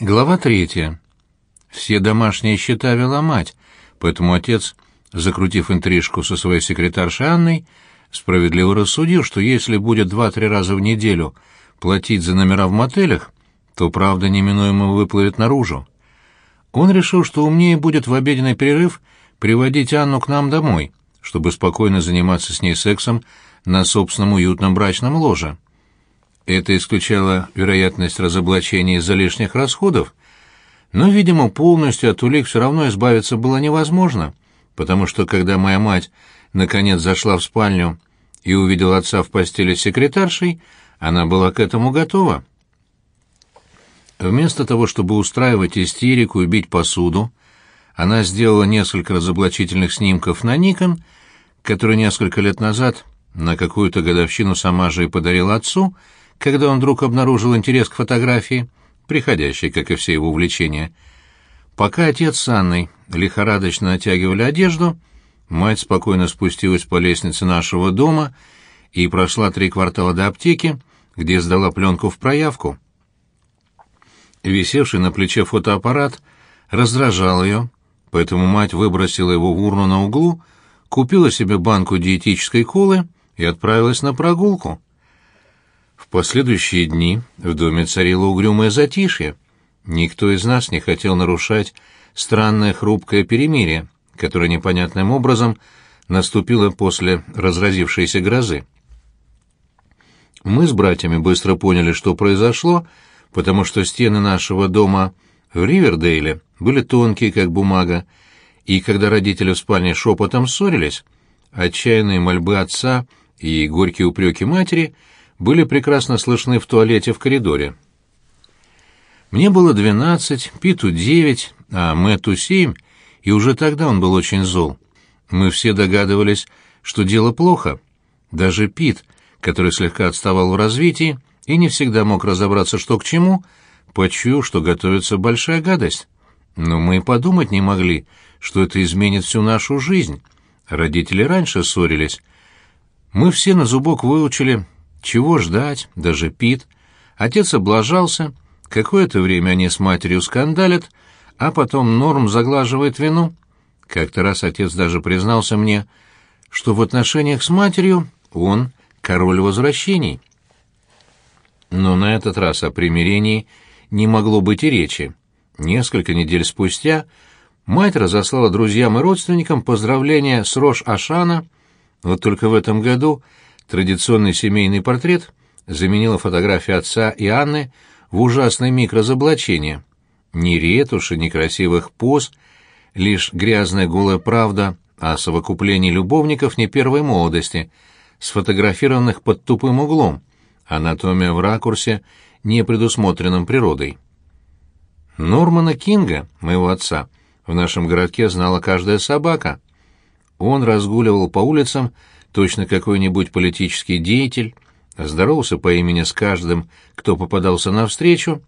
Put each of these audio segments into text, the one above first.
Глава третья. Все домашние счета вела мать, поэтому отец, закрутив интрижку со своей секретаршей Анной, справедливо рассудил, что если будет два-три раза в неделю платить за номера в мотелях, то правда неминуемо выплывет наружу. Он решил, что умнее будет в обеденный перерыв приводить Анну к нам домой, чтобы спокойно заниматься с ней сексом на собственном уютном брачном ложе. Это исключало вероятность разоблачения из-за лишних расходов, но, видимо, полностью от улик все равно избавиться было невозможно, потому что, когда моя мать наконец зашла в спальню и увидела отца в постели с секретаршей, она была к этому готова. Вместо того, чтобы устраивать истерику и бить посуду, она сделала несколько разоблачительных снимков на Никон, который несколько лет назад на какую-то годовщину сама же и подарила отцу, когда он вдруг обнаружил интерес к фотографии, приходящей, как и все его увлечения. Пока отец с Анной лихорадочно натягивали одежду, мать спокойно спустилась по лестнице нашего дома и прошла три квартала до аптеки, где сдала пленку в проявку. Висевший на плече фотоаппарат раздражал ее, поэтому мать выбросила его в урну на углу, купила себе банку диетической колы и отправилась на прогулку. Последующие дни в доме царило угрюмое затишье. Никто из нас не хотел нарушать странное хрупкое перемирие, которое непонятным образом наступило после разразившейся грозы. Мы с братьями быстро поняли, что произошло, потому что стены нашего дома в Ривердейле были тонкие, как бумага, и когда родители в спальне шепотом ссорились, отчаянные мольбы отца и горькие упреки матери — были прекрасно слышны в туалете в коридоре. Мне было двенадцать, Питу девять, а Мэтту семь, и уже тогда он был очень зол. Мы все догадывались, что дело плохо. Даже Пит, который слегка отставал в развитии и не всегда мог разобраться, что к чему, почуял, что готовится большая гадость. Но мы и подумать не могли, что это изменит всю нашу жизнь. Родители раньше ссорились. Мы все на зубок выучили, чего ждать, даже Пит. Отец облажался, какое-то время они с матерью скандалят, а потом Норм заглаживает вину. Как-то раз отец даже признался мне, что в отношениях с матерью он король возвращений. Но на этот раз о примирении не могло быть и речи. Несколько недель спустя мать разослала друзьям и родственникам поздравления с Рош-Ашана, вот только в этом году Традиционный семейный портрет заменила фотография отца и Анны в ужасный миг. Ни ретуши, ни красивых поз, лишь грязная голая правда о совокуплении любовников не первой молодости, сфотографированных под тупым углом, анатомия в ракурсе, не предусмотренном природой. Нормана Кинга, моего отца, в нашем городке знала каждая собака. Он разгуливал по улицам, точно какой-нибудь политический деятель, здоровался по имени с каждым, кто попадался навстречу,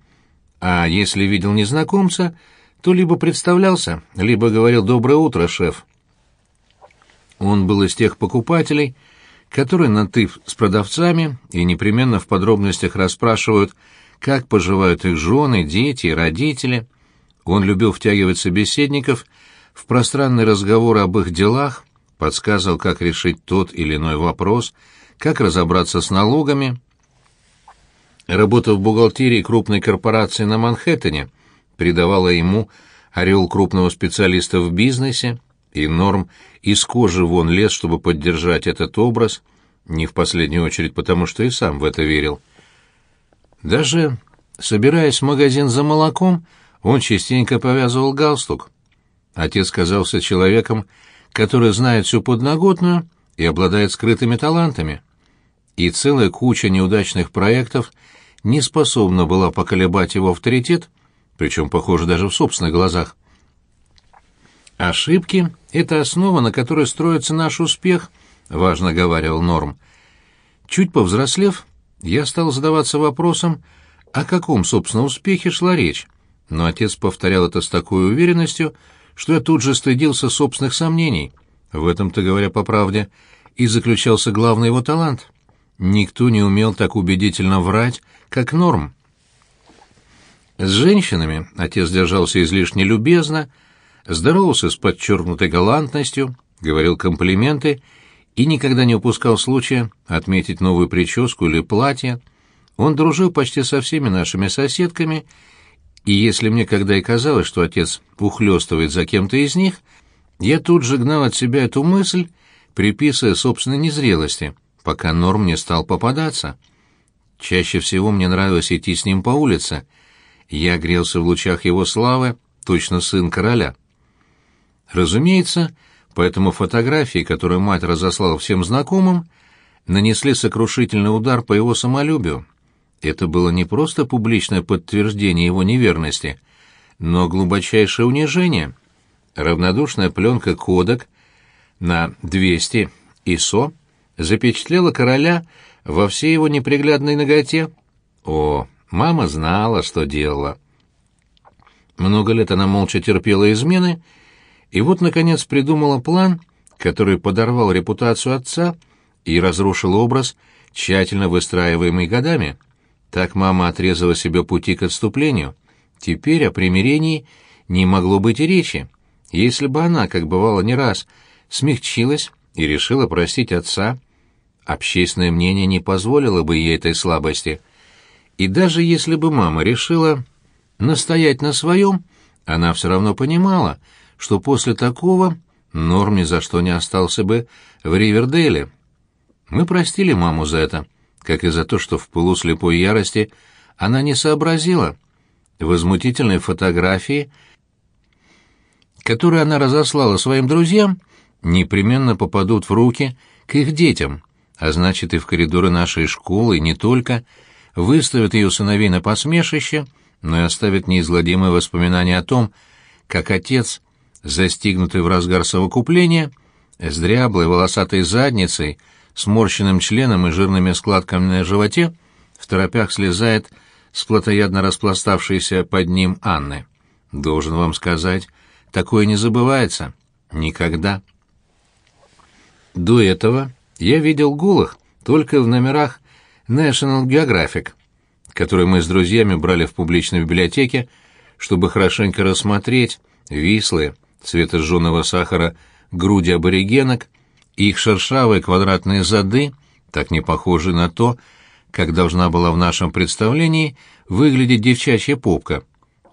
а если видел незнакомца, то либо представлялся, либо говорил «доброе утро, шеф». Он был из тех покупателей, которые на «ты» с продавцами и непременно в подробностях расспрашивают, как поживают их жены, дети родители. Он любил втягивать собеседников в пространный разговор об их делах, подсказывал, как решить тот или иной вопрос, как разобраться с налогами. Работа в бухгалтерии крупной корпорации на Манхэттене придавала ему орел крупного специалиста в бизнесе, и Норм из кожи вон лез, чтобы поддержать этот образ, не в последнюю очередь потому, что и сам в это верил. Даже собираясь в магазин за молоком, он частенько повязывал галстук. Отец казался человеком, который знает всю подноготную и обладает скрытыми талантами. И целая куча неудачных проектов не способна была поколебать его авторитет, причем, похоже, даже в собственных глазах. «Ошибки — это основа, на которой строится наш успех», — важно говорил Норм. Чуть повзрослев, я стал задаваться вопросом, о каком, собственно, успехе шла речь, но отец повторял это с такой уверенностью, что я тут же стыдился собственных сомнений. В этом-то, говоря по правде, и заключался главный его талант. Никто не умел так убедительно врать, как Норм. С женщинами отец держался излишне любезно, здоровался с подчеркнутой галантностью, говорил комплименты и никогда не упускал случая отметить новую прическу или платье. Он дружил почти со всеми нашими соседками, и если мне когда и казалось, что отец ухлёстывает за кем-то из них, я тут же гнал от себя эту мысль, приписывая собственной незрелости, пока Норм не стал попадаться. Чаще всего мне нравилось идти с ним по улице. Я грелся в лучах его славы, точно сын короля. Разумеется, поэтому фотографии, которые мать разослала всем знакомым, нанесли сокрушительный удар по его самолюбию. Это было не просто публичное подтверждение его неверности, но глубочайшее унижение. Равнодушная пленка «Кодек» на 200 ИСО запечатлела короля во всей его неприглядной ноготе. О, мама знала, что делала. Много лет она молча терпела измены, и вот, наконец, придумала план, который подорвал репутацию отца и разрушил образ, тщательно выстраиваемый годами. Так мама отрезала себе пути к отступлению. Теперь о примирении не могло быть и речи. Если бы она, как бывало не раз, смягчилась и решила простить отца, общественное мнение не позволило бы ей этой слабости. И даже если бы мама решила настоять на своем, она все равно понимала, что после такого Норм ни за что не остался бы в Ривердейле. Мы простили маму за это, как и за то, что в пылу слепой ярости она не сообразила. Возмутительные фотографии, которые она разослала своим друзьям, непременно попадут в руки к их детям, а значит и в коридоры нашей школы, и не только, выставят ее сыновей на посмешище, но и оставят неизгладимые воспоминания о том, как отец застигнутый в разгар совокупления, с дряблой волосатой задницей, сморщенным членом и жирными складками на животе, в торопях слезает с плотоядно распластавшейся под ним Анны. Должен вам сказать, такое не забывается. Никогда. До этого я видел голых только в номерах National Geographic, которые мы с друзьями брали в публичной библиотеке, чтобы хорошенько рассмотреть вислые, цвета сахара груди аборигенок их шершавые квадратные зады, так не похожи на то, как должна была в нашем представлении выглядеть девчачья попка,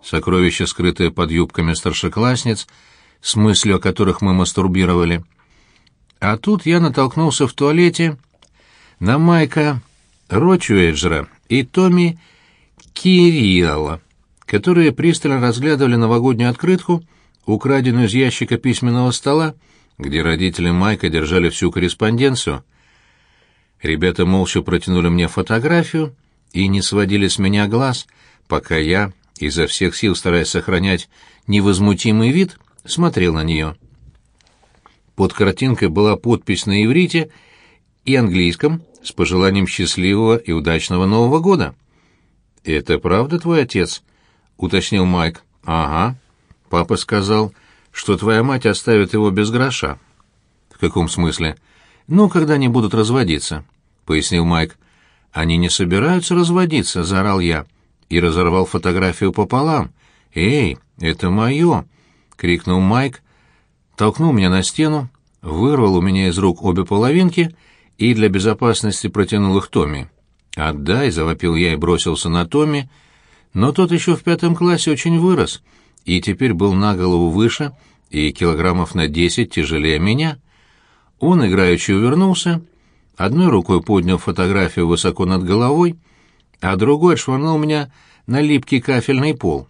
сокровище, скрытое под юбками старшеклассниц, с мыслью о которых мы мастурбировали. А тут я натолкнулся в туалете на Майка Рочуэджера и Томми Кириала, которые пристально разглядывали новогоднюю открытку украденную из ящика письменного стола, где родители Майка держали всю корреспонденцию. Ребята молча протянули мне фотографию и не сводили с меня глаз, пока я, изо всех сил стараясь сохранять невозмутимый вид, смотрел на нее. Под картинкой была подпись на иврите и английском с пожеланием счастливого и удачного Нового года. «Это правда твой отец?» — уточнил Майк. «Ага», Папа сказал, что твоя мать оставит его без гроша. В каком смысле? Ну, когда они будут разводиться, пояснил Майк. Они не собираются разводиться, заорал я и разорвал фотографию пополам. Эй, это мое! крикнул Майк, толкнул меня на стену, вырвал у меня из рук обе половинки и для безопасности протянул их Томми. «Отдай!» — завопил я и бросился на Томми, но тот еще в пятом классе очень вырос — и теперь был на голову выше и килограммов на десять тяжелее меня. Он играючи увернулся, одной рукой поднял фотографию высоко над головой, а другой отшвырнул меня на липкий кафельный пол.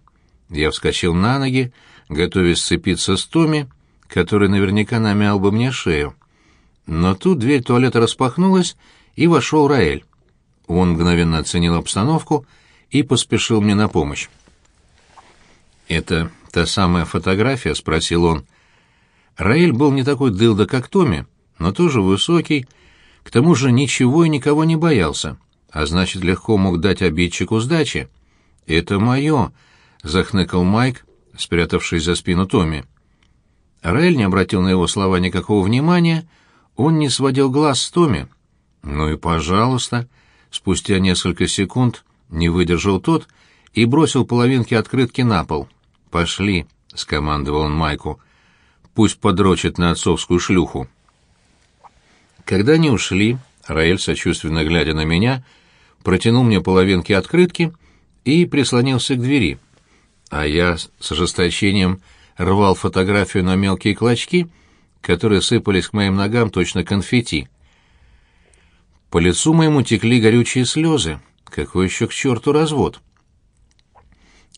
Я вскочил на ноги, готовясь сцепиться с Томи, который наверняка намял бы мне шею. Но тут дверь туалета распахнулась, и вошел Раэль. Он мгновенно оценил обстановку и поспешил мне на помощь. «Это та самая фотография?» — спросил он. Раэль был не такой дылда, как Томми, но тоже высокий, к тому же ничего и никого не боялся, а значит, легко мог дать обидчику сдачи. «Это мое!» — захныкал Майк, спрятавшись за спину Томми. Раэль не обратил на его слова никакого внимания, он не сводил глаз с Томми. «Ну и пожалуйста!» Спустя несколько секунд не выдержал тот и бросил половинки открытки на пол. «Пошли», — скомандовал он Майку. «Пусть подрочит на отцовскую шлюху». Когда они ушли, Раэль, сочувственно глядя на меня, протянул мне половинки открытки и прислонился к двери. А я с ожесточением рвал фотографию на мелкие клочки, которые сыпались к моим ногам точно конфетти. По лицу моему текли горючие слезы. Какой еще к черту развод?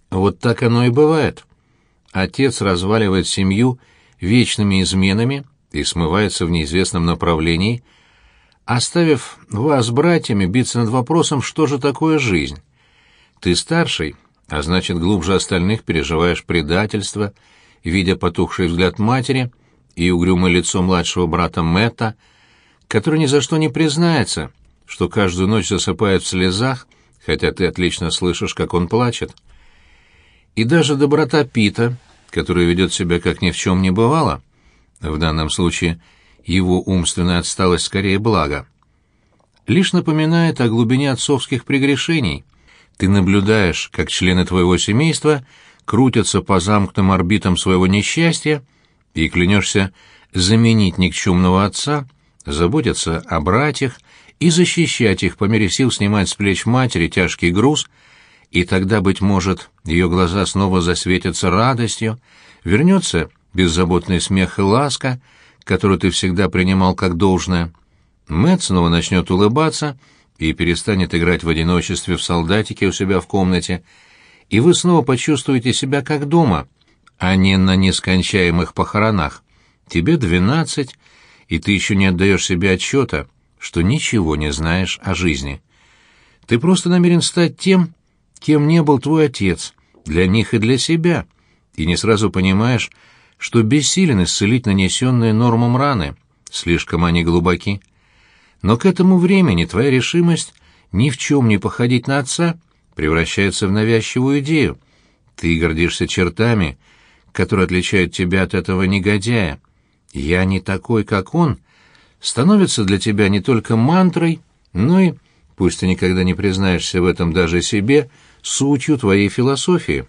Вот так оно и бывает. Отец разваливает семью вечными изменами и смывается в неизвестном направлении, оставив вас с братьями биться над вопросом, что же такое жизнь. Ты старший, а значит, глубже остальных переживаешь предательство, видя потухший взгляд матери и угрюмое лицо младшего брата Мэтта, который ни за что не признается, что каждую ночь засыпает в слезах, хотя ты отлично слышишь, как он плачет. И даже доброта Пита, который ведет себя как ни в чем не бывало, в данном случае его умственная отсталость скорее благо, лишь напоминает о глубине отцовских прегрешений. Ты наблюдаешь, как члены твоего семейства крутятся по замкнутым орбитам своего несчастья, и клянешься заменить никчемного отца, заботиться о братьях и защищать их по мере сил снимать с плеч матери тяжкий груз — и тогда, быть может, ее глаза снова засветятся радостью, вернется беззаботный смех и ласка, которую ты всегда принимал как должное. Мэтт снова начнет улыбаться и перестанет играть в одиночестве в солдатике у себя в комнате, и вы снова почувствуете себя как дома, а не на нескончаемых похоронах. Тебе двенадцать, и ты еще не отдаешь себе отчета, что ничего не знаешь о жизни. Ты просто намерен стать тем, кем не был твой отец, для них и для себя, и не сразу понимаешь, что бессилен исцелить нанесенные нормам раны, слишком они глубоки. Но к этому времени твоя решимость ни в чем не походить на отца превращается в навязчивую идею. Ты гордишься чертами, которые отличают тебя от этого негодяя. «Я не такой, как он», становится для тебя не только мантрой, но и, пусть ты никогда не признаешься в этом даже себе, сутью твоей философии.